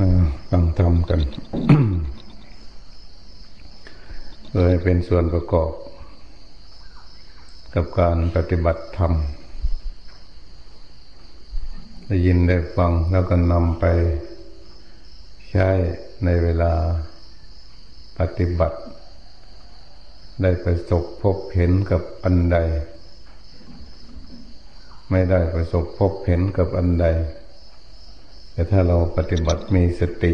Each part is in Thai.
มาฟังธรรมกันเลยเป็นส่วนประกอบ กับการปฏิบัติธรรม ได้ยินได้ฟังแล้วก็นำไปใช้ในเวลาปฏิบัติ ได้ประสบพบเห็นกับอันใด ไม่ได้ประสบพบเห็นกับอันใด แต่ถ้าเราปฏิบัติมีสติ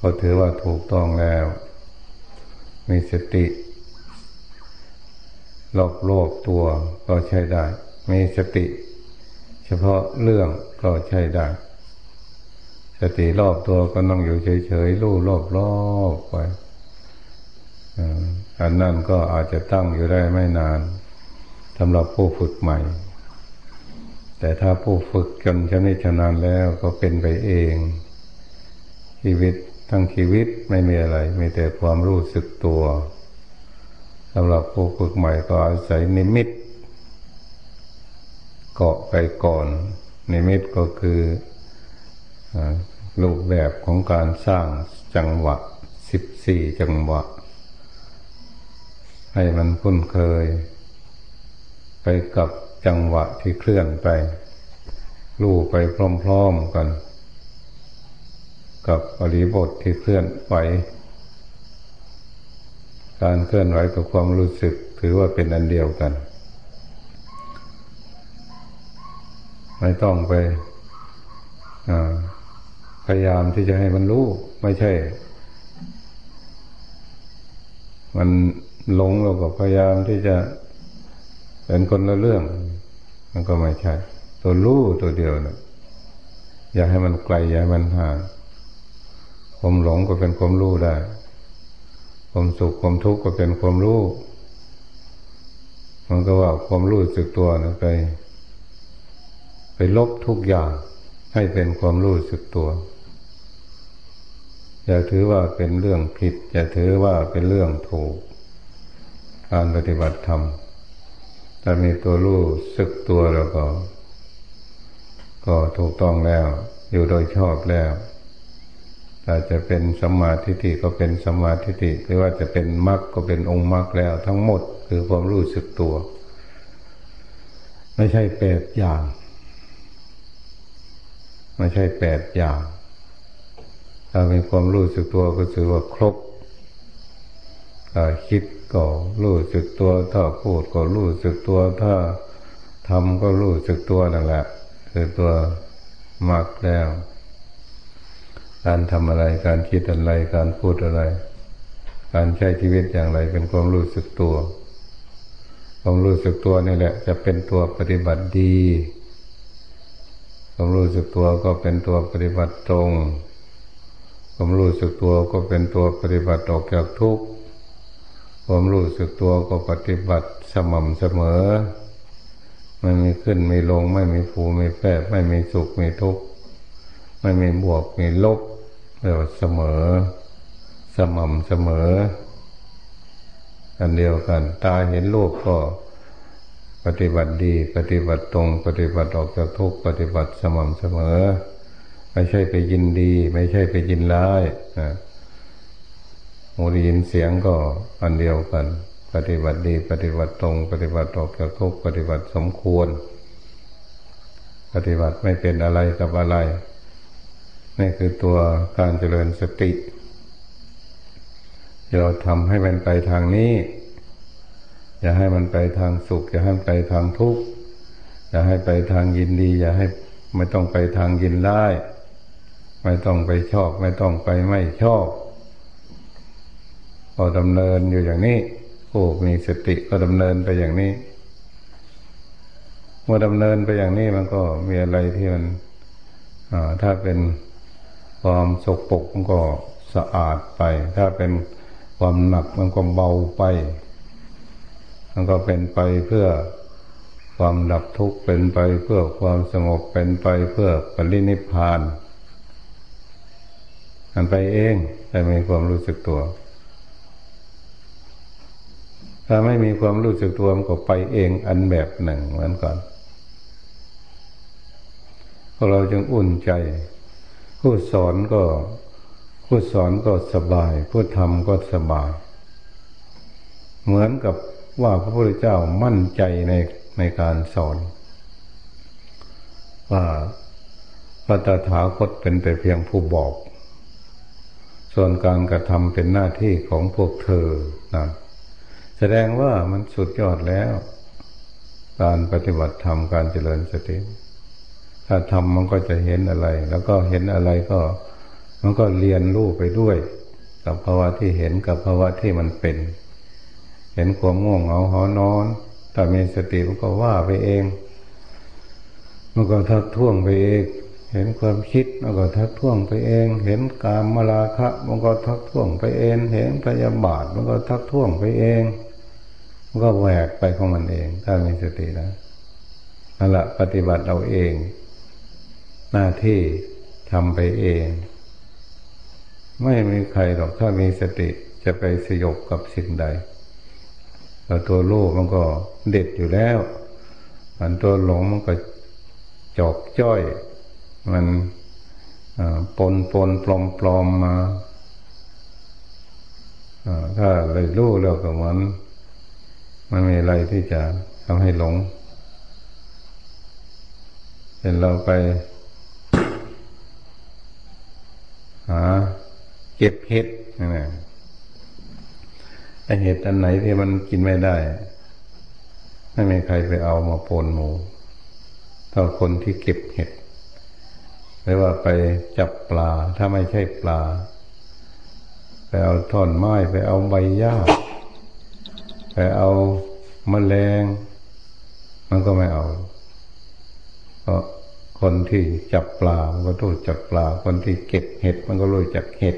ก็ถือว่าถูกต้องแล้ว มีสติรอบโลกตัวก็ใช้ได้ มีสติ เฉพาะเรื่องก็ใช้ได้ สติรอบตัวก็ต้องอยู่เฉยๆรู้รอบๆไปอันนั้นก็อาจจะตั้งอยู่ได้ไม่นานสำหรับผู้ฝึกใหม่ แต่ถ้าผู้ฝึกจนชำนิชำนาญแล้วก็เป็นไปเอง ชีวิตทั้งชีวิตไม่มีอะไร มีแต่ความรู้สึกตัวสำหรับผู้ฝึกใหม่ก็อาศัยนิมิต เกาะไปก่อน นิมิตก็คือรูปแบบของการสร้างจังหวะสิบสี่จังหวะ ให้มันคุ้นเคย ไปกับ จังหวะที่เคลื่อนไปลู่ไปพร้อมๆกัน กับบริบทที่เคลื่อนไหวการเคลื่อนไหวกับความรู้สึกถือว่าเป็นอันเดียวกัน ไม่ต้องไปพยายามที่จะให้มันรู้ ไม่ใช่ มันหลงเราก็พยายามที่จะเป็นคนละเรื่อง มันก็ไม่ใช่ตัวรู้ตัวเดียวนะอย่าให้มันไกลอย่าให้มันห่างความหลงก็เป็นความรู้ได้ ความสุขความทุกข์ก็เป็นความรู้ มันก็ว่าความรู้สึกตัวนะไป ไปลบทุกอย่างให้เป็นความรู้สึกตัว อย่าถือว่าเป็นเรื่องผิด อย่าถือว่าเป็นเรื่องถูก การปฏิบัติธรรม ถ้ามีตัวรู้สึกตัวแล้วก็ ก็ถูกต้องแล้ว อยู่โดยชอบแล้วถ้าจะเป็นสมาธิิก็เป็นสมาธิิหรือว่าจะเป็นมรรคก็เป็นองค์มรรคแล้ว ทั้งหมดคือความรู้สึกตัว ไม่ใช่แปดอย่าง ไม่ใช่แปดอย่างถ้ามีความรู้สึกตัวก็ถือว่าครบคิด ก็รู้สึกตัวถ้าพูดก็รู้สึกตัวถ้าทำก็รู้สึกตัวนั่นแหละคือตัวมักแล้ว การทำอะไรการคิดอะไรการพูดอะไร การใช้ชีวิตอย่างไรเป็นความรู้สึกตัวความรู้สึกตัวนี่แหละ จะเป็นตัวปฏิบัติดีความรู้สึกตัวก็เป็นตัวปฏิบัติตรงความรู้สึกตัวก็เป็นตัวปฏิบัติออกจากทุกข์ ความรู้สึกตัวก็ปฏิบัติสม่ำเสมอ ไม่มีขึ้นไม่ลง ไม่มีฟูไม่แฝบไม่มีสุขไม่ทุกข์ไม่มีบวกมีลบเรียกว่าเสมอ สม่ำเสมออันเดียวกัน ตาเห็นรูปก็ปฏิบัติดี ปฏิบัติตรง ปฏิบัติออกจากทุกข์ปฏิบัติสม่ำเสมอ ไม่ใช่ไปยินดี ไม่ใช่ไปยินร้ายนะ หูได้ยินเสียงก็อันเดียวกัน ปฏิบัติดี ปฏิบัติตรง ปฏิบัติออกจากทุกปฏิบัติสมควร ปฏิบัติไม่เป็นอะไรกับอะไร นี่คือตัวการเจริญสติ เราทำให้มันไปทางนี้ อย่าให้มันไปทางสุข อย่าให้มันไปทางทุกข์อย่าให้ไปทางยินดี อย่าให้ไม่ต้องไปทางยินร้ายไม่ต้องไปชอบ ไม่ต้องไปไม่ชอบ พอดำเนินอยู่อย่างนี้ผู้มีสติก็ดำเนินไปอย่างนี้ เมื่อดำเนินไปอย่างนี้มันก็มีอะไรที่มันถ้าเป็นความสกปรกมันก็สะอาดไป ถ้าเป็นความหนักมันก็เบาไป มันก็เป็นไปเพื่อความดับทุกข์เป็นไปเพื่อความสงบเป็นไปเพื่อปรินิพพานมันไปเองแต่มีความรู้สึกตัว ถ้าไม่มีความรู้สึกตัวมันก็ไปเองอันแบบหนึ่งเหมือนกันพอเราจึงอุ่นใจ ผู้สอนก็ผู้สอนก็สบาย ผู้ทำก็สบาย เหมือนกับว่าพระพุทธเจ้ามั่นใจในในการสอน ว่าพระตถาคตเป็นแต่เพียงผู้บอก ส่วนการกระทำเป็นหน้าที่ของพวกเธอนะ แสดงว่ามันสุดยอดแล้ว การปฏิบัติธรรมการเจริญสติ ถ้าทำมันก็จะเห็นอะไร แล้วก็เห็นอะไรก็ มันก็เรียนรู้ไปด้วย กับภาวะที่เห็นกับภาวะที่มันเป็น เห็นความง่วงเหงาหอนอนถ้ามีสติมันก็ว่าไปเอง มันก็ทักท้วงไปเอง เห็นความคิดมันก็ทักท้วงไปเอง เห็นกามมาลาคะมันก็ทักท้วงไปเอง เห็นพยาบาทมันก็ทักท้วงไปเอง มันก็แหวกไปของมันเอง ถ้ามีสตินะนั่นละปฏิบัติเอาเอง หน้าที่ทำไปเอง ไม่มีใครหรอกถ้ามีสติจะไปสยบกับสิ่งใดแต่ตัวโลภมันก็เด็ดอยู่แล้วอันตัวหลงมันก็จอกจ้อย มันปนปนปลอมปลอมมาถ้าเลยรู้แล้วก็เหมือน มันมีอะไรที่จะทำให้หลงเป็นเราไป หาเก็บเห็ดนะไอเห็ดอันไหนที่มันกินไม่ได้ ไม่มีใครไปเอามาปนหมูเท่าคนที่เก็บเห็ดหรือว่าไปจับปลาถ้าไม่ใช่ปลา ไปเอาท่อนไม้ไปเอาใบหญ้า ไปเอามแมลง มันก็ไม่เอาเพราะคนที่จับปลา มันก็รู้จักปลา คนที่เก็บเห็ด มันก็รู้จักเห็ด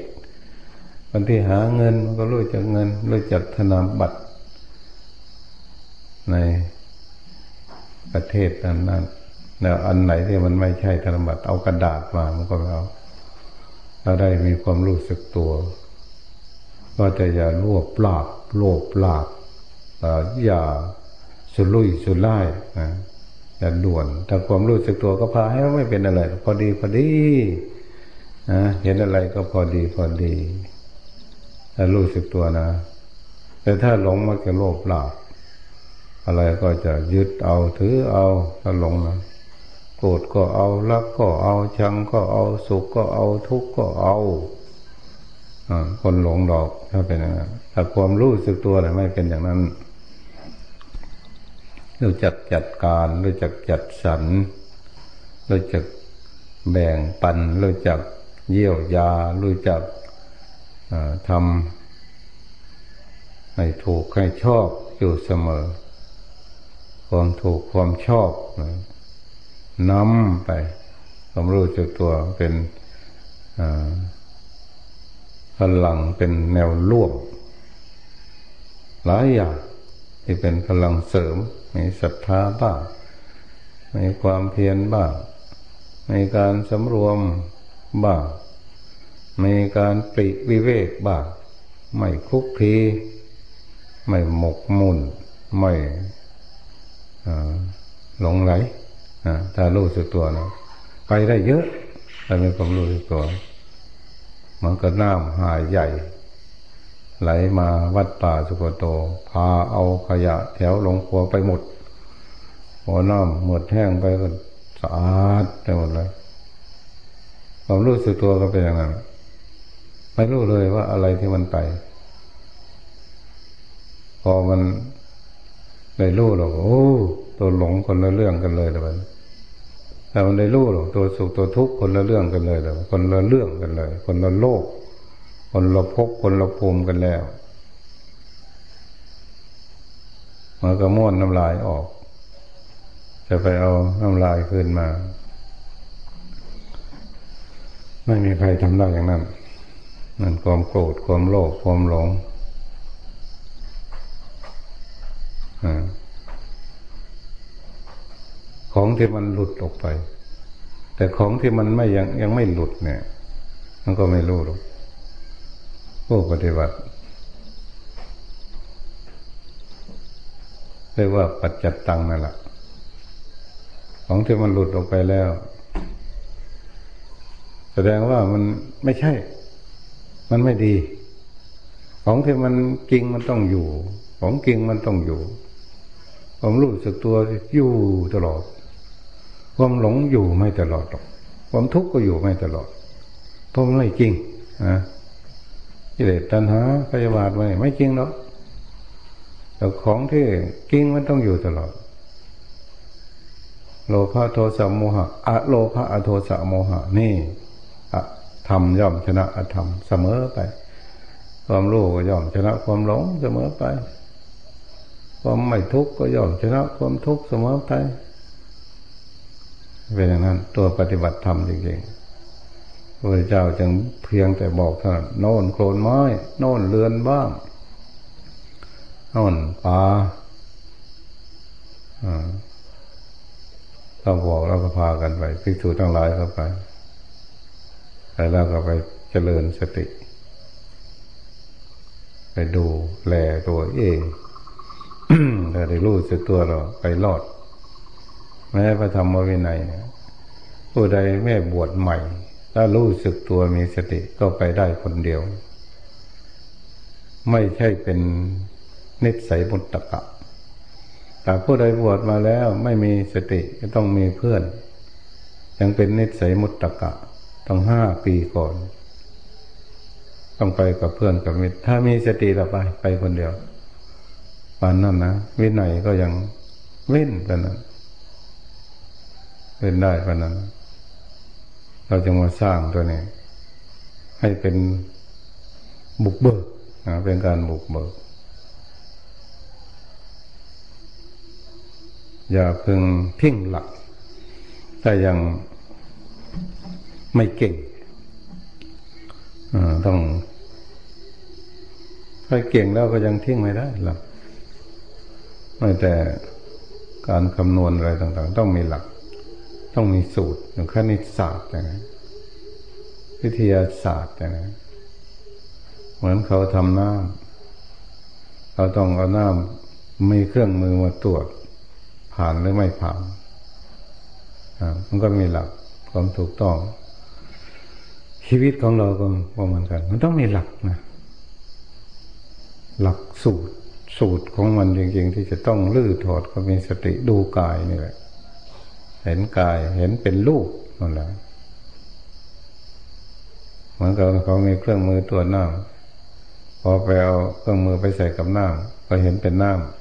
คนที่หาเงิน มันก็รู้จักเงิน รู้จักธนาบัตร ในประเทศนั้นนั้นแล้วอันไหนที่มันไม่ใช่ธนบัตรเอากระดาษมา มันก็เอาเราได้มีความรู้สึกตัว ก็จะอย่าลวบปลาบโลภปลาบ อย่าสุรุ่ยสุร่ายนะอย่าด่วนถ้าความรู้สึกตัวก็พาให้ไม่เป็นอะไร พอดีพอดีนะเห็นอะไรก็พอดีพอดีถ้ารู้สึกตัวนะ แต่ถ้าหลงมักจะโลภหลาบอะไรก็จะยึดเอาถือเอาถ้าหลงนะโกรธก็เอารักก็เอาชังก็เอาสุขก็เอาทุกข์ก็เอาอคนหลงดอกถ้าเป็นอย่างนั้นถ้าความรู้สึกตัวนะไม่เป็นอย่างนั้น รู้จักจัดการรู้จักจัดสรรรู้จักแบ่งปันรู้จักเยี่ยวยารู้จักทำให้ถูกให้ชอบอยู่เสมอ ความถูกความชอบนำไปความรู้จักตัวเป็นพลังเป็นแนวร่วมหลายอย่างที่เป็นพลังเสริม มีศรัทธาบ้างมีความเพียรบ้างในการสำรวมบ้างมีการปริวิเวกบ้างไม่คุกคีไม่หมกมุ่นไม่หลงไหลถ้ารู้สึกตัวนะไปได้เยอะถ้ามีความรู้สึกตัวมันก็น้ำหายใหญ่ ไหลมาวัดป่าสุโกโต พาเอาขยะแถวลงครัวไปหมด หัวน้ำหมดแห้งไปก็สะอาดไปหมดเลยความรู้สึกตัวก็เป็นอย่างนั้นไม่รู้เลยว่าอะไรที่มันไป พอมันได้รู้หรอกโอ้ตัวหลงคนละเรื่องกันเลยแต่มันแต่มันได้รู้หรอกตัวสุขตัวทุกข์คนละเรื่องกันเลยแต่คนละเรื่องกันเลย คนละโลก คนละภพคนละภูมิกันแล้วมันก็ม้วนน้ำลายออก จะไปเอาน้ำลายคืนมา ไม่มีใครทำได้อย่างนั้นนั่นความโกรธความโลภความหลงของที่มันหลุดออกไป แต่ของที่มันไม่ยังยังไม่หลุดเนี่ย มันก็ไม่รู้หรอกผู้ปฏิบัติเรียกว่าปัจจัตตังนั่นแหละ ของที่มันหลุดออกไปแล้ว แสดงว่ามันไม่ใช่ มันไม่ดี ของที่มันจริงมันต้องอยู่ ของจริงมันต้องอยู่ ความรู้สึกตัวอยู่ตลอด ความหลงอยู่ไม่ตลอดหรอก ความทุกข์ก็อยู่ไม่ตลอด เพราะมันไม่จริงนะกิเลสตัณหาพยาบาทไม่ไม่จริงหรอกแต่ของที่จริงมันต้องอยู่ตลอด โลภะโทสะโมหะอะโลภะอโทสะโมหะนี่อะธรรมย่อมชนะอธรรมเสมอไป ความรู้ก็ย่อมชนะความหลงเสมอไป ความไม่ทุกข์ก็ย่อมชนะความทุกข์เสมอไปเป็นอย่างนั้น ตัวปฏิบัติธรรมจริงๆพระเจ้าจึงเพียงแต่บอกเท่านั้นโน่นโคลนไม้ โน่นเรือนบ้างโน่นปลาอ่า เราบอกเราก็พากันไปพิจูทั้งหลายเข้าไปแล้วเราก็ไปเจริญสติ ไปดูแลตัวเองแต่ได้รู้สึกตัวเราไปรอด แม้พระธรรมวินัยเนี่ยผู้ใดแม่บวชใหม่ ถ้ารู้สึกตัวมีสติก็ไปได้คนเดียว ไม่ใช่เป็นนิสัยมุตตะกะ แต่ผู้ใดบวชมาแล้วไม่มีสติก็ต้องมีเพื่อน ยังเป็นนิสัยมุตตะกะต้องห้าปีก่อน ต้องไปกับเพื่อนกับมิตร ถ้ามีสติเราไปไปคนเดียวปานนั้นนะวินัยก็ยังเว้นกันนั้นเป็นได้ปานนั้น เราจะมาสร้างตัวนี้ให้เป็นบุกเบิกเป็นการบุกเบิก อย่าเพิ่งทิ้งหลัก ถ้ายังไม่เก่งต้องถ้าเก่งแล้วก็ยังทิ้งไม่ได้หลักไม่แต่การคำนวณอะไรต่างๆ ต้องมีหลัก ต้องมีสูตรอย่างคณิตศาสตร์อย่างนี้วิทยาศาสตร์อย่างนี้เหมือนเขาทำน้ำเขาต้องเอาน้ำมีเครื่องมือมาตรวจ ผ่านหรือไม่ผ่านมันก็มีหลักความถูกต้อง ชีวิตของเราก็เหมือนกัน มันต้องมีหลักนะหลักสูตรสูตรของมันจริงๆที่จะต้องลื้อถอดก็มีสติดูกายนี่แหละ เห็นกายเห็นเป็นรูปนั่นแหละเหมือนกับเขามีเครื่องมือตัวน้ำพอไปเอาเครื่องมือไปใส่กับน้ำก็เห็นเป็นน้ำ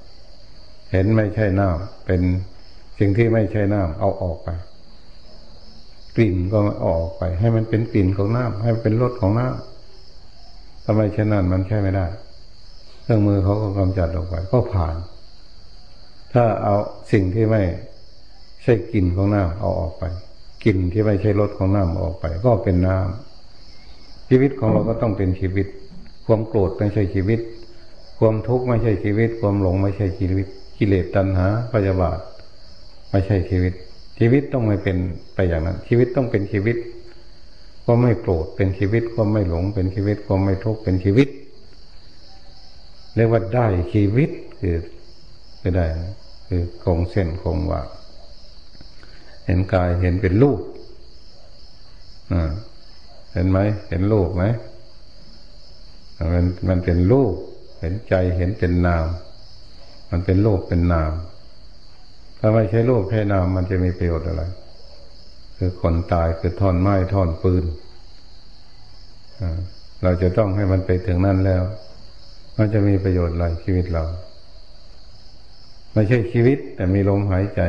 เห็นไม่ใช่น้ำเป็นสิ่งที่ไม่ใช่น้ำเอาออกไป กลิ่นก็ออกไป ให้มันเป็นกลิ่นของน้ำให้มันเป็นรสของน้ำทำไมเช่นนั้นมันใช่ไม่ได้เครื่องมือเขาก็กำจัดออกไป ก็ผ่าน ถ้าเอาสิ่งที่ไม่ใช่กลิ่นของน้ำเอาออกไปกลิ่นที่ไม่ใช่รสของน้ำออกไป ก็เป็นน้ำชีวิตของเราก็ต้องเป็นชีวิต ความโกรธไม่ใช่ชีวิต ความทุกข์ไม่ใช่ชีวิต ความหลงไม่ใช่ชีวิต กิเลสตัณหาพยาบาท ไม่ใช่ชีวิต ชีวิตต้องไม่เป็นไปอย่างนั้น ชีวิตต้องเป็นชีวิตก็ไม่โกรธเป็นชีวิตก็ไม่หลงเป็นชีวิตก็ไม่ทุกข์เป็นชีวิตเรียกว่าได้ชีวิตคือก็ได้คือคงเส้นคงวาเห็นกายเห็นเป็นรูปเห็นไหมเห็นรูปไหมมันมันเป็นรูป เห็นใจเห็นเป็นนาม มันเป็นโลกเป็นนาม ถ้าไม่ใช่โลกแค่นามมันจะมีประโยชน์อะไร คือคนตายคือท่อนไม้ท่อนปืนเราจะต้องให้มันไปถึงนั่นแล้ว มันจะมีประโยชน์อะไรชีวิตเรา ไม่ใช่ชีวิต แต่มีลมหายใจ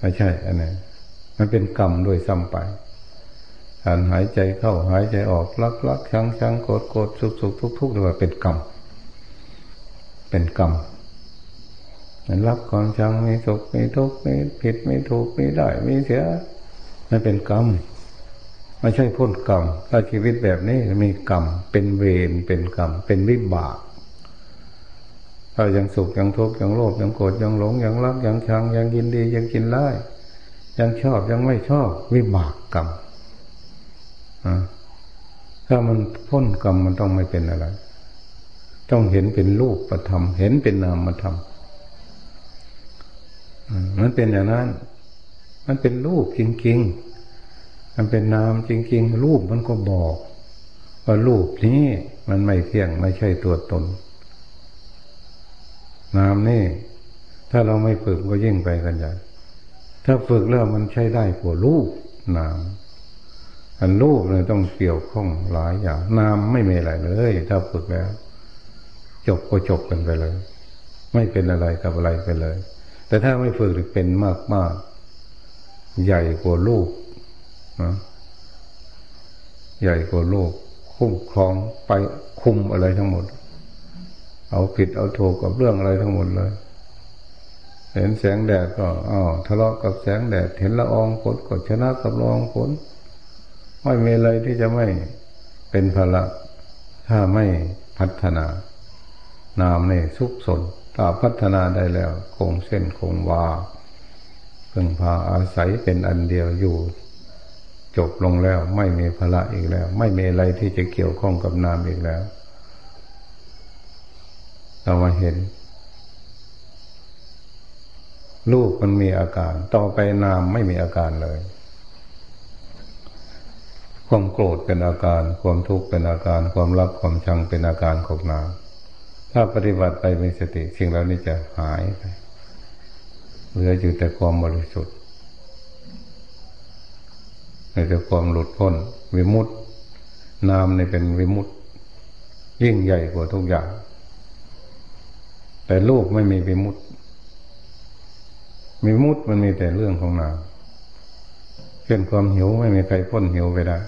ไม่ใช่อันนี้มันเป็นกรรมด้วยซ้ำไปการหายใจเข้าหายใจออกลักลักชังชังโกรธโกรธสุกสุกทุกทุกเรียกว่าเป็นกรรม เป็นกรรม มันรับความชังมีสุขมีทุกข์มีผิดมีถูกมีได้มีเสียมันเป็นกรรมไม่ใช่พ้นกรรมถ้าชีวิตแบบนี้มีกรรมเป็นเวรเป็นกรรมเป็นวิบากถ้ายังสุขยังทุกข์ยังโลภยังโกรธยังหลงยังรักยังชังยังยินดียังกินไล่ยังชอบยังไม่ชอบวิบากกรรมถ้ามันพ้นกรรมมันต้องไม่เป็นอะไร ต้องเห็นเป็นรูปประธรรมเห็นเป็นนามธรรม มันเป็นอย่างนั้น มันเป็นรูปจริงๆ มันเป็นนามจริง ๆ รูปมันก็บอกว่ารูปนี้มันไม่เที่ยงไม่ใช่ตัวตน นามนี่ ถ้าเราไม่ฝึกก็ยิ่งไปกันใหญ่ถ้าฝึกแล้วมันใช้ได้กว่ารูปนามอันรูปเนี่ยต้องเกี่ยวข้องหลายอย่างนามไม่มีอะไรเลย ถ้าฝึกแล้ว จบก็จบกันไปเลย ไม่เป็นอะไรกับอะไรไปเลย แต่ถ้าไม่ฝึกเป็นมากมากใหญ่กว่ารูปนะใหญ่กว่าโลก คุ้มครองไปคุมอะไรทั้งหมด เอาผิดเอาถูกกับเรื่องอะไรทั้งหมดเลย เห็นแสงแดดก็อ้าวทะเลาะกับแสงแดด เห็นละอองฝนก็ชนะกับละอองฝนไม่มีอะไรที่จะไม่เป็นภาระถ้าไม่พัฒนานามในสุขสน ถ้าพัฒนาได้แล้วคงเส้นคงวาเพิ่งพาอาศัยเป็นอันเดียวอยู่ จบลงแล้วไม่มีภาระอีกแล้ว ไม่มีอะไรที่จะเกี่ยวข้องกับนามอีกแล้ว เรามาเห็นรูปมันมีอาการ ต่อไปนามไม่มีอาการเลย ความโกรธเป็นอาการ ความทุกข์เป็นอาการ ความรักความชังเป็นอาการของนาม ถ้าปฏิบัติไปมีสติสิ่งเหล่านี้จะหายไปเหลืออยู่แต่ความบริสุทธิ์ในแต่ความหลุดพ้น วิมุตตินามในเป็นวิมุตติยิ่งใหญ่กว่าทุกอย่าง แต่รูปไม่มีวิมุตติวิมุตติมันมีแต่เรื่องของนามเช่นความหิวไม่มีใครพ้นหิวไปได้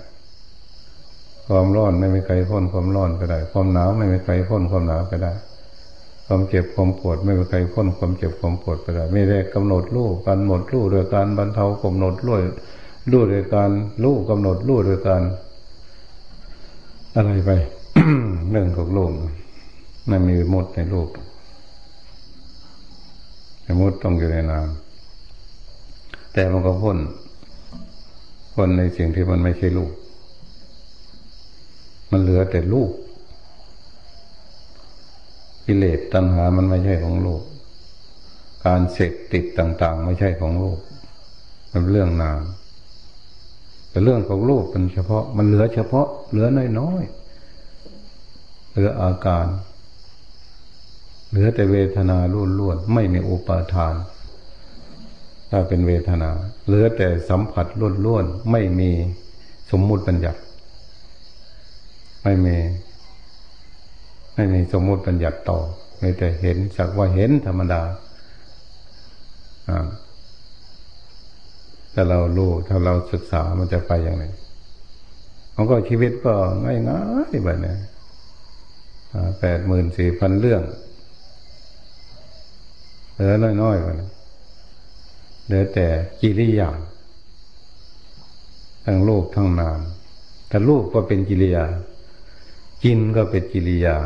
ความร้อนไม่มีใครพ้นความร้อนไปได้ ความหนาวไม่มีใครพ้นความหนาวไปได้ ความเจ็บความปวดไม่มีใครพ้นความเจ็บความปวดไปได้ ไม่ได้กำหนดรูปการหมดรูปโดยการบรรเทากำหนดรูปรู้โดยการรู้กำหนดรู้โดยการ อะไรไปเรื่องของโลกมันมีมดในโลกมดต้องอยู่ในน้ำแต่มันก็พ้นพ้นในสิ่งที่มันไม่ใช่ลูก มันเหลือแต่ลูกกิเลสตัณหามันไม่ใช่ของโลก การเสกติดต่าง ๆ ไม่ใช่ของโลก มันเรื่องนามแต่เรื่องของโลกเป็นเฉพาะ มันเหลือเฉพาะ เหลือน้อยๆ เหลืออาการ เหลือแต่เวทนาล้วนๆ ไม่มีอุปาทาน ถ้าเป็นเวทนา เหลือแต่สัมผัสล้วนๆ ไม่มีสมมุติปัญญัติ ไม่มีไม่มีสมมติปัญญัติต่อไม่แต่เห็นสักว่าเห็นธรรมดาอ่าถ้าเรารู้ถ้าเราศึกษามันจะไปอย่างไรมันก็ชีวิตก็ง่ายง่ายแบบนี้แปดหมื่นสี่พันเรื่องเหลือน้อยๆกันเหลือแต่กิริยาทั้งโลกทั้งนามถ้าลูกก็เป็นกิริยา กินก็เป็นกิริยา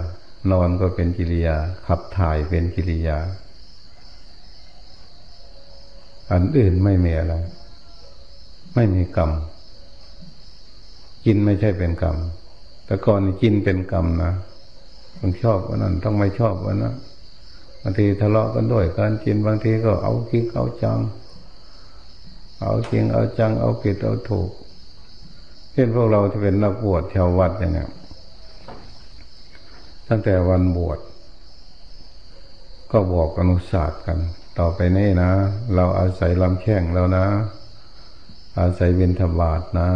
นอนก็เป็นกิริยา ขับถ่ายเป็นกิริยา อันอื่นไม่มีอะไร ไม่มีกรรม กินไม่ใช่เป็นกรรม แต่ก่อนกินเป็นกรรมนะต้องชอบวันนั้นต้องไม่ชอบวันนั้นบางทีทะเลาะกันด้วยการกินบางทีก็เอาคิกเอาจัง เอาจริงเอาจัง เอาผิดเอาถูก เช่นพวกเราที่เป็นนักบวชชาววัดอย่างเงี้ย ตั้งแต่วันบวชก็บอกอนุศาสตร์กัน ต่อไปนี่นะ เราอาศัยลำแข้งแล้วนะ อาศัยเวนทบาทนะ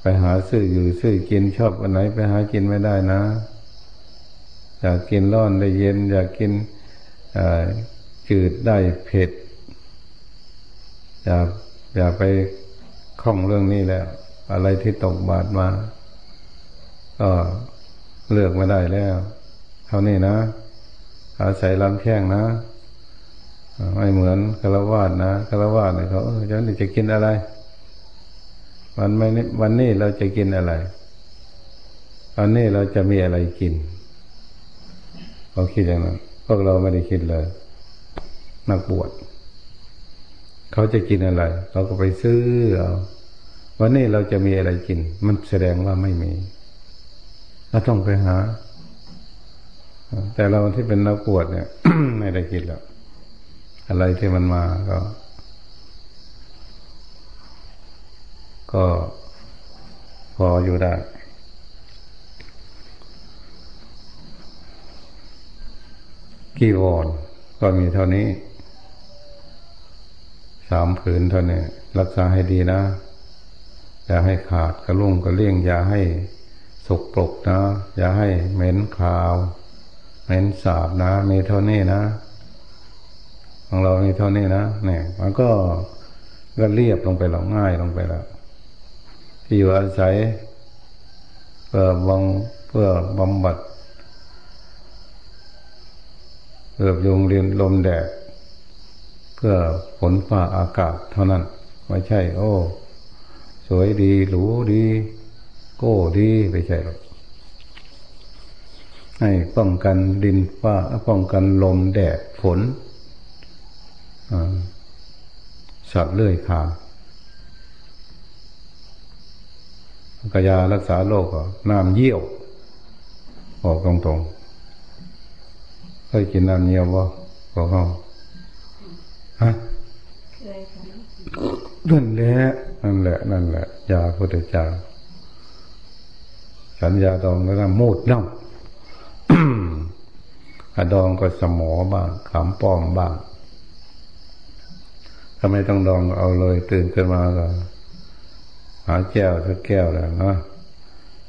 ไปหาซื้ออยู่ซื้อกินชอบอันไหนไปหากินไม่ได้นะ อยากกินร้อนได้เย็น อยากกินจืดได้เผ็ด อย่าอย่าไปคล้องเรื่องนี้แล้ว อะไรที่ตกบาทมา ก็ เลือกไม่ได้แล้วเท่านี้นะอาศัยลำแข้งนะไม่เหมือนคารวาสนะคารวาสเนี่ยเขาจะนี่จะกินอะไร วันไม่วันนี้เราจะกินอะไรวันนี้เราจะมีอะไรกินเขาคิดอย่างนั้นพวกเราไม่ได้คิดเลย นักบวชเขาจะกินอะไร เราก็ไปซื้อเอาวันนี้เราจะมีอะไรกิน มันแสดงว่าไม่มี เราต้องไปหา แต่เราที่เป็นนักบวชเนี่ย ไม่ได้คิดแล้วอะไรที่มันมาก็ ก็พออยู่ได้กีวรก็มีเท่านี้ สามผืนเท่านี้ รักษาให้ดีนะ อย่าให้ขาดกระลุ่งกระเลี่ยงอย่าให้ กปรกนะ อย่าให้เหม็นขาว เหม็นสาบนะ มีเท่านี้นะของเรามีเท่านี้นะเนี่ยมันก็ก็เรียบลงไปแล้วง่ายลงไปแล้วที่อยู่อาศัยเพื่อบังเพื่อบำบัดเพื่อยุงเรียนลมแดด เพื่อฝนฟ้าอากาศเท่านั้น ไม่ใช่ โอ้ สวยดีหรูดี โก้ดีไม่ใช่หรอกให้ป้องกันดินฟ้าป้องกันลมแดดฝนสัตว์เลื่อยขากยารักษาโรคก็น้ำเยี่ยวบอกตรงๆเคยกินน้ำเยี่ยวบ่บอกเขาฮะนั่นแหละนั่นแหละนั่นแหละยาพุทธเจ้า สัญญาดองก็น้ำมูดน้ำอดองก็สมอบ้างขามป้อมบ้างทำไมต้องดองเอาเลย ตื่นขึ้นมาก็หาแก้วสักแก้วแล้วนะ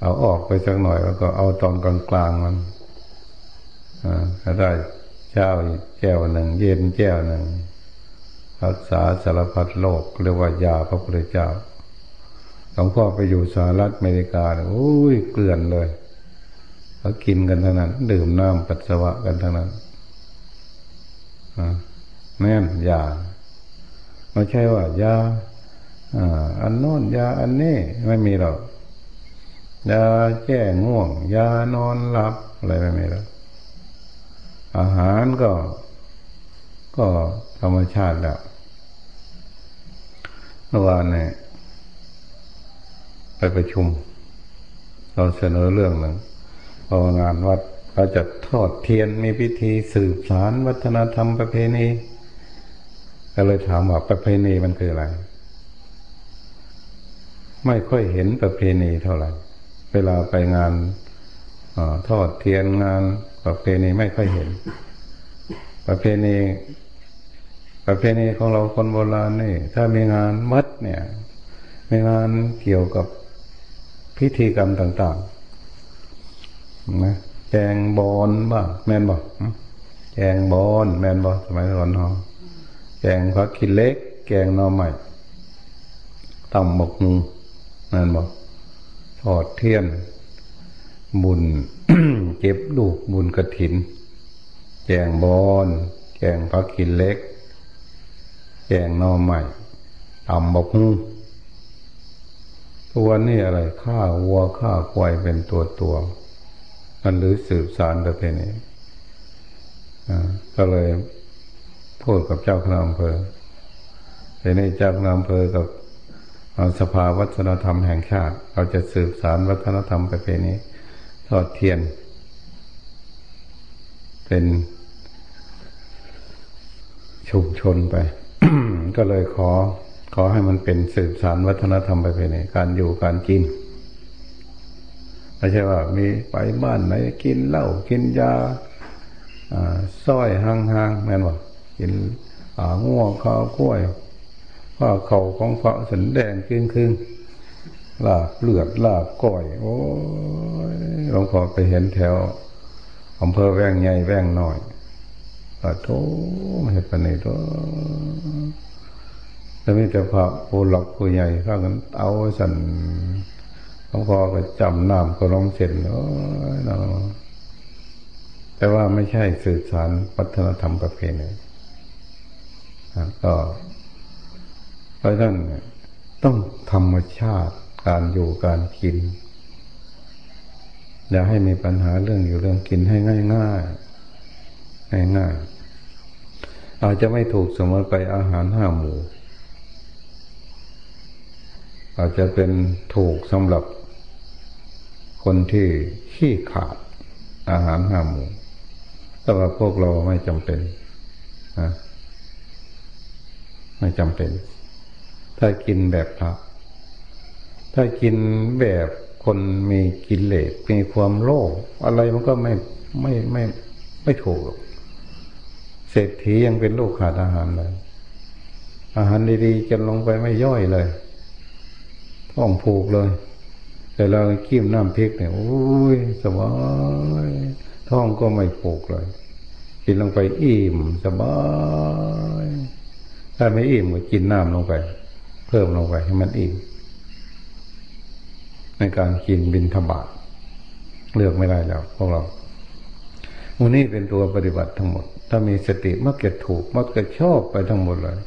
เอาออกไปสักหน่อยแล้วก็เอาตอนกลางกลางมันอ่าได้เช้าแก้วหนึ่ง เย็นแก้วหนึ่งรักษาสารพัดโรคเรียกว่ายาพระพุทธเจ้า หลวงพ่อไปอยู่สหรัฐอเมริกาโอ้ยเกลื่อนเลยเขากินกันทั้งนั้น ดื่มน้ำปัสสาวะกันทั้งนั้นอแน่นยาไม่ใช่ว่ายาอันโน้นยาอันนี้ไม่มีหรอกยาแก้ง่วง ยานอนหลับอะไรไม่มีหรอกอาหารก็ ก็ธรรมชาติแล้วเมื่อวานเนี่ย ปประชุม เราเสนอเรื่องหนึ่งพองานวัดเราจะทอดเทียนมีพิธีสืบสารวัฒนธรรมประเพณีก็เลยถามว่าประเพณีมันคืออะไร ไม่ค่อยเห็นประเพณีเท่าไหร่ เวลาไปงานอทอดเทียนงานประเพณีไม่ค่อยเห็น ประเพณี ประเพณีของเราคนโบราณนี่ ถ้ามีงานมัดเนี่ย มีงานเกี่ยวกับ พิธีกรรมต่างๆนะแจงบอลบ้างแมนบอกแจงบอลแมนบอกสมัยก่อนเนาะแกงผักขี้เล็ก แกงนอใหม่ต่ำหมกงูนั่นบอกทอดเทียน บุญเก็บลูกบุญกระถินแกงบอนแกงผักขี้เล็กแกงนอใหม่ต่ำหมกงู ตัวนี้อะไรข้าวัวข้าควายเป็นตัวตัวมันหรือสืบสารประเพณีก็เลยพูดกับเจ้าคณะอำเภอแต่ในเจ้าคณะอำเภอกับสภาวัฒนธรรมแห่งชาติ เราจะสืบสารวัฒนธรรมประเพณีทอดเทียน เป็นชุมชนไป ก็เลยขอ ขอให้มันเป็นสืบสารวัฒนธรรมไประเพณีการอยู่การกินไม่ใช่ว่า มีไปบ้านไหนกินเหล้ากินยาส้อยห่างๆแม่นว่ากินอาง่วงข้าวกล้วยผ้าเข่าของพระสันแดงครึ่งครึ่งลาบเลือดลาบก้อย โอ้ยหลวงพ่อไปเห็นแถวอำเภอแวงใหญ่แวงน้อยอะโถเห็นปานนี้ตัว แล้วมีแต่พระผู้หลักผู้ใหญ่ข้ากันเอาสันหลวงพ่อก็จำน้ำก็ร้องเสร็จโอ้ยเนาะแต่ว่าไม่ใช่สื่อสารวัฒนธรรมประเพณีก็เพราะนั้นต้องธรรมชาติการอยู่การกินอย่าให้มีปัญหาเรื่องอยู่เรื่องกินให้ง่ายง่ายง่ายง่ายอาจจะไม่ถูกเสมอไปอาหารห้าหมู่ อาจจะเป็นถูกสำหรับคนที่ขี้ขาดอาหารห้าหมู่แต่ว่าพวกเราไม่จำเป็นนะไม่จำเป็น ถ้ากินแบบพระถ้ากินแบบคนมีกิเลสมีความโลภอะไรมันก็ไม่ไม่ไม่ไม่ถูกเศรษฐียังเป็นลูกขาดอาหารเลย อาหารดีๆจะลงไปไม่ย่อยเลย ท้องผูกเลย แต่เราขี้มน้ำพริกเนี่ยโอ้ยสบายท้องก็ไม่ผูกเลยกินลงไปอิ่มสบายถ้าไม่อิ่มก็กินน้ำลงไป เพิ่มลงไปให้มันอิ่มในการกินบินทบาทเลือกไม่ได้แล้วพวกเราวันนี้เป็นตัวปฏิบัติทั้งหมด ถ้ามีสติมักจะถูก มักจะชอบไปทั้งหมดเลย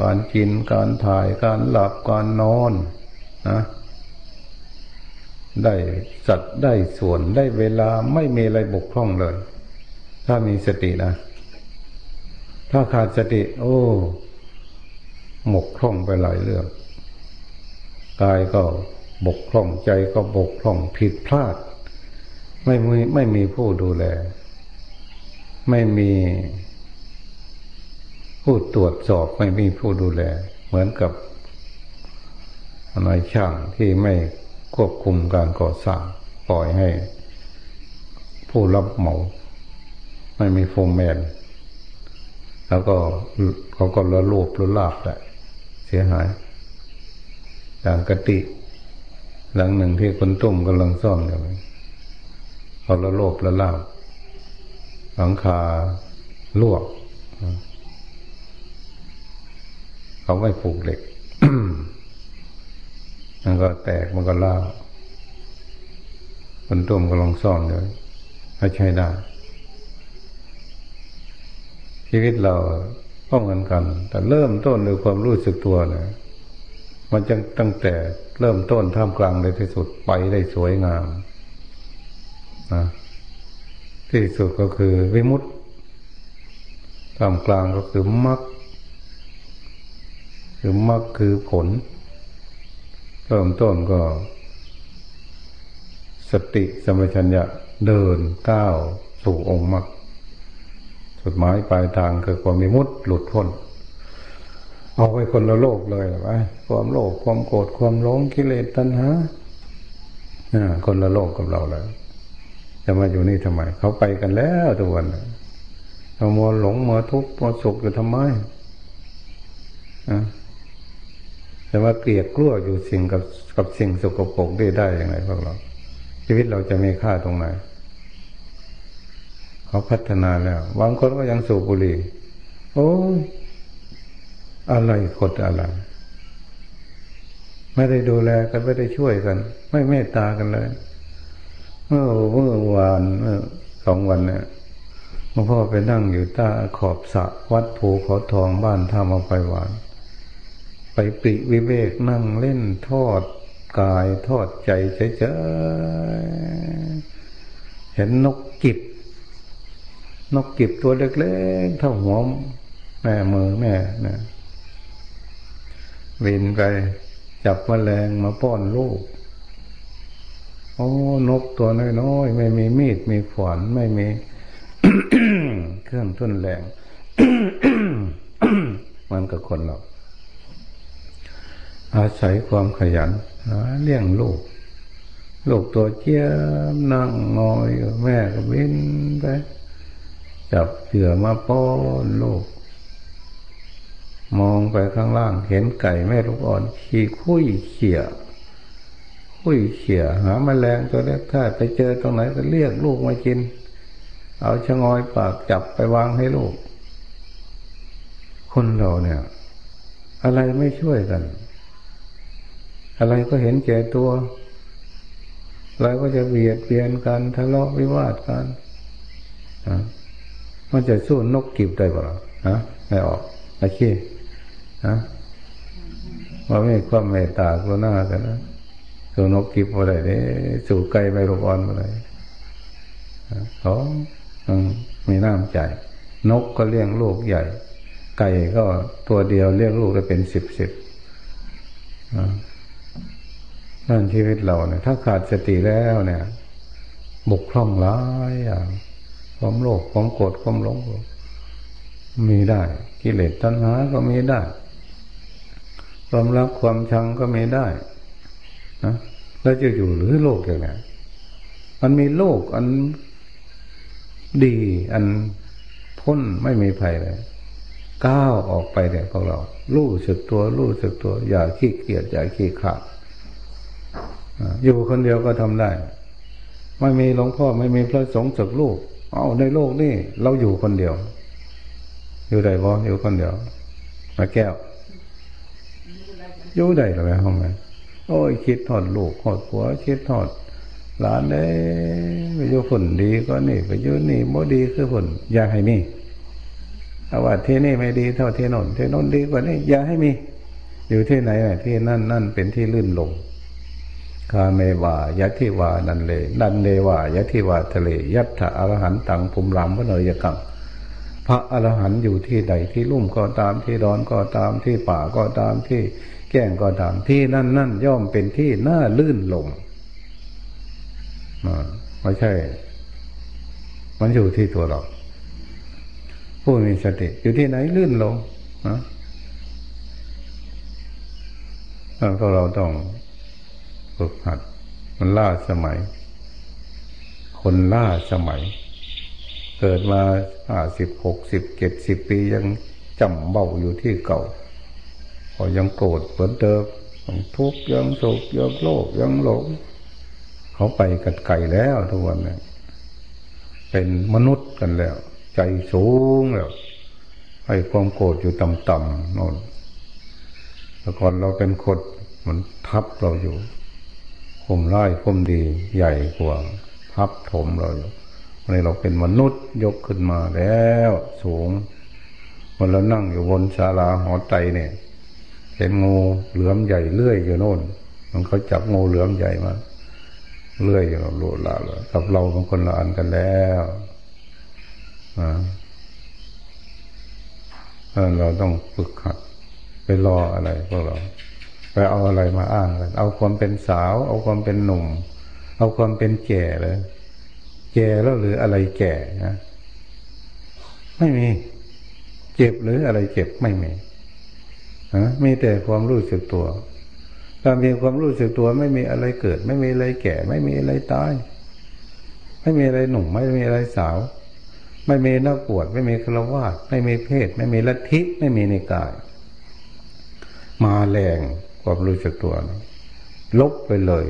การกินการถ่ายการหลับการนอน นะได้สัตว์ได้ส่วนได้เวลาไม่มีอะไรบกพร่องเลย ถ้ามีสตินะ ถ้าขาดสติ โอ้หมกพร่องไปหลายเรื่องกายก็บกพร่องใจก็บกพร่องผิดพลาด ไม่มีไม่มีผู้ดูแล ไม่มีผู้ตรวจสอบไม่มีผู้ดูแล เหมือนกับ นายช่างที่ไม่ควบคุมการก่อสร้างปล่อยให้ ผู้รับเหมาไม่มีโฟมแมน แล้วก็เขาก็ละโลบละลาบแหละเสียหายอย่างกติ หลังหนึ่งที่คนต้มกำลังซ่อมอยู่เขาละโลบละลาบหลังคาลวก เขาไม่ผูกเหล็ก มันก็แตกมันก็ล่าคนต้มก็ลองซ่อมเลยให้ใช้ได้ ชีวิตเราป้องกันกัน แต่เริ่มต้นด้วยความรู้สึกตัวเนี่ยมันจะตั้งแต่เริ่มต้นท่ามกลางเลยที่สุดไปได้สวยงามนะที่สุดก็คือวิมุตติท่ามกลางก็คือมรรคคือมรรคคือผล เริ่มต้นก็ สติสมัชัญญะเดินก้าวสู่องค์มรรคสุดหมายปลายทางคือความมีมุดหลุดพ้นเอาไปคนละโลกเลยไปความโลภความโกรธความหลงกิเลสตัณหาคนละโลกกับเราเลยจะมาอยู่นี่ทำไม เขาไปกันแล้วทุกวันเรามัวหลงมัวทุกข์มัวสุขอยู่ทำไมอ่า แต่ว่าเกลียดกลัวอยู่สิ่งกับกับสิ่งสกปรกได้ได้อย่างไรพวกเรา ชีวิตเราจะมีค่าตรงไหน เขาพัฒนาแล้วบางคนก็ยังสูบบุหรี่โอ้อะไรกดอะไรไม่ได้ดูแลกันไม่ได้ช่วยกัน ไม่เมตตากันเลยเมื่อเมื่อวานเมื่อสองวันเนี่ยหลวงพ่อไปนั่งอยู่ใต้ขอบสระวัดภูเขาทองบ้านท่ามาไปหวาน ไปปิวิเวกนั่งเล่นทอดกายทอดใจเฉยๆเห็นนกกิบ นกกิบตัวเล็กๆเท่าหัวแม่มือแม่นะวินไปจับมแมลงมาป้อนลูกโอ้นกตัวน้อยๆไม่มีมีดมีขวานไม่มีเครื่องทุนแรงมันกับคนเรา อาศัยความขยันเลี้ยงลูก ลูกตัวเจี๊ยบนั่งงอยแม่ก็บินไปจับเสือมาป้อนลูก มองไปข้างล่างเห็นไก่แม่ลูกอ่อนขี่คุยเขี่ยคุยเขี่ยหาแมลงตัวเล็กถ้าไปเจอตรงไหนก็เรียกลูกมากิน เอาชะงอยปากจับไปวางให้ลูก คนเราเนี่ย อะไรไม่ช่วยกัน อะไรก็เห็นแก่ตัว อะไรก็จะเบียดเบียนกันทะเลาะวิวาทกันมันจะสู้นกกิบได้ปล่าฮะไม่ออกไอ้ขี้ฮะว่าไม่ความเมตตากรุณากันนะสู้นกกิบอะไรเนี่สู้ไก่ไม่รบอ่อนอะไรเขามีน้ำใจ นกก็เลี้ยงลูกใหญ่ ไก่ก็ตัวเดียวเลี้ยงลูกได้เป็นสิบสิบ นั่นชีวิตเราเนี่ยถ้าขาดสติแล้วเนี่ย บกพร่องหลายอย่างความโลภความโกรธความหลงมีได้ กิเลสตัณหาก็มีได้ ความรักความชังก็มีได้นะเราจะอยู่หรือโลกอย่างไงมันมีโลกอันดีอันพ้นไม่มีภัยเลยก้าวออกไปเนี่ยพวกเรา รู้สึกตัว รู้สึกตัว อย่าขี้เกียจอย่าขี้ขาด อยู่คนเดียวก็ทำได้ ไม่มีหลวงพ่อไม่มีพระสงฆ์สักลูกเอาในโลกนี่เราอยู่คนเดียว อยู่ใดบ่อยู่คนเดียวมาแก้ว อยู่ใดหรือไงห้องไหนโอ้ยคิดทอดลูกทอดผัวคิดทอดหลานได้ไปอยู่ฝนดีก็นี่ ไปอยู่นี่โมดีคือฝนอย่าให้มีเอาว่าที่นี่ไม่ดีเท่าที่นนที่นนดีกว่านี่อย่าให้มี อยู่ที่ไหนที่นั่นนั่นเป็นที่ลื่นลง คาเมวายะทิวานันเลนันเลวายะทิวาทะเล ยัตถะอรหันตังภูมิรามพระเนยกังพระอรหันต์อยู่ที่ใดที่ลุ่มก็ตามที่ดอนก็ตามที่ป่าก็ตามที่แก้งก็ตามที่นั่นนั่นย่อมเป็นที่น่าลื่นลงไม่ใช่ มันอยู่ที่ตัวเราผู้มีสติอยู่ที่ไหนลื่นลงนะก็เราต้อง ฝึกหัด มันล่าสมัย คนล่าสมัย เกิดมาห้าสิบหกสิบเจ็ดสิบปียังจำเบาอยู่ที่เก่าพอยังโกรธเหมือนเดิมยังทุกข์ยังโศกยังโลภยังหลง เขาไปกันไกลแล้วทุกวันนี้เป็นมนุษย์กันแล้ว ใจสูงแล้วให้ความโกรธอยู่ต่ำๆนอนแต่ก่อนเราเป็นคนมันทับเราอยู่ ข่มไล่ข่มดีใหญ่กว่าทับถมเราอยู่วันนี้เราเป็นมนุษย์ยกขึ้นมาแล้ว สูงวันเรานั่งอยู่บนศาลาหอไตเนี่ยเห็นงูเหลือมใหญ่เลื่อยอยู่โน่น มันเขาจับงูเหลือมใหญ่มาเลื่อยอยู่เราลูลาเลยกับเราเป็นคนละอันกันแล้วเราต้องฝึกหัดไปรออะไรพวกเรา ไปเอาอะไรมาอ้างกันเอาความเป็นสาว เอาความเป็นหนุ่ม เอาความเป็นแก่เลย แก่แล้วหรืออะไรแก่นะไม่มี เจ็บหรืออะไรเจ็บไม่มีฮะมีแต่ความรู้สึกตัวถ้ามีความรู้สึกตัวไม่มีอะไรเกิด ไม่มีอะไรแก่ ไม่มีอะไรตาย ไม่มีอะไรหนุ่ม ไม่มีอะไรสาว ไม่มีนักปวด ไม่มีครวาสไม่มีเพศ ไม่มีลัทธิไม่มีในกาย มาแรง ความรู้สึกตัวลบไปเลย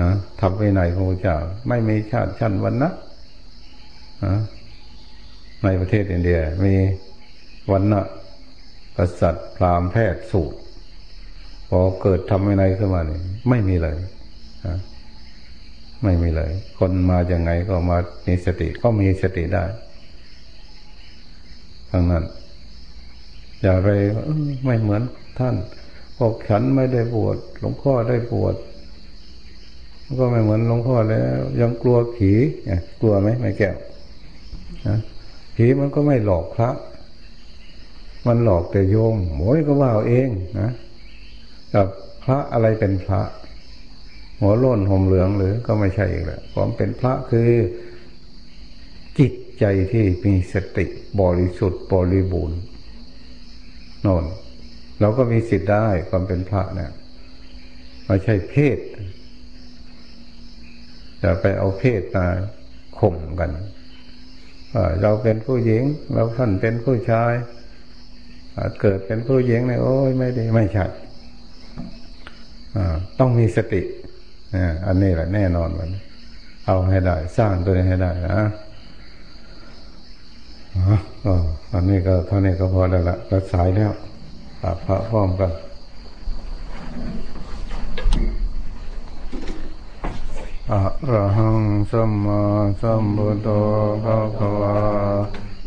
นะทำไปไหนพระเจ้า ไม่มีชาติชั้นวันนะนะในประเทศอินเดีย มีวันนะกษัตริย์พราหมณ์แพทย์สูตรพอเกิดทำไปไหนขึ้นมาเนี่ยไม่มีเลยนะไม่มีเลย คนมาอย่างไงก็มามีสติก็มีสติได้ทั้งนั้น อย่าไปไม่เหมือนท่าน พวกฉันไม่ได้บวชหลวงพ่อได้บวชก็ไม่เหมือนหลวงพ่อแล้ว ยังกลัวผีกลัวไหมไม่แก้วนะผีมันก็ไม่หลอกพระ มันหลอกแต่โยมโอยก็ว่าเอาเองนะกับพระอะไรเป็นพระ หัวโล้นห่มเหลืองหรือก็ไม่ใช่อีกแล้วความเป็นพระคือ จิตใจที่มีสติบริสุทธิ์บริบูรณ์นอน เราก็มีสิทธิ์ได้ความเป็นพระเนี่ยไม่ใช่เพศจะไปเอาเพศมาข่มกันเราเป็นผู้หญิง เราท่านเป็นผู้ชายเกิดเป็นผู้หญิงเนี่ยโอ้ยไม่ดีไม่ใช่ต้องมีสติอันนี้แหละแน่นอนมันเอาให้ได้ สร้างตัวนี้ให้ได้นะก็อันนี้ก็เท่านี้ก็พอแล้วละรัสายแล้ว ปาพระพร้อมกันอะระหังสัมมาสัมพุทโธภะคะวา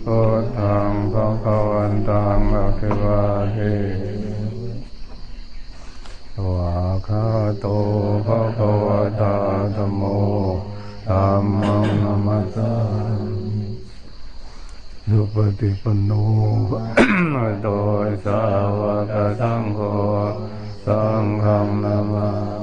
พุทธังภะคะวันตังอะคิวาเทวะคาโตภะคะวะตาธโมธัมมังนัมสา สุปฏิปันโนโดยสาวกสังโฆสังฆนามา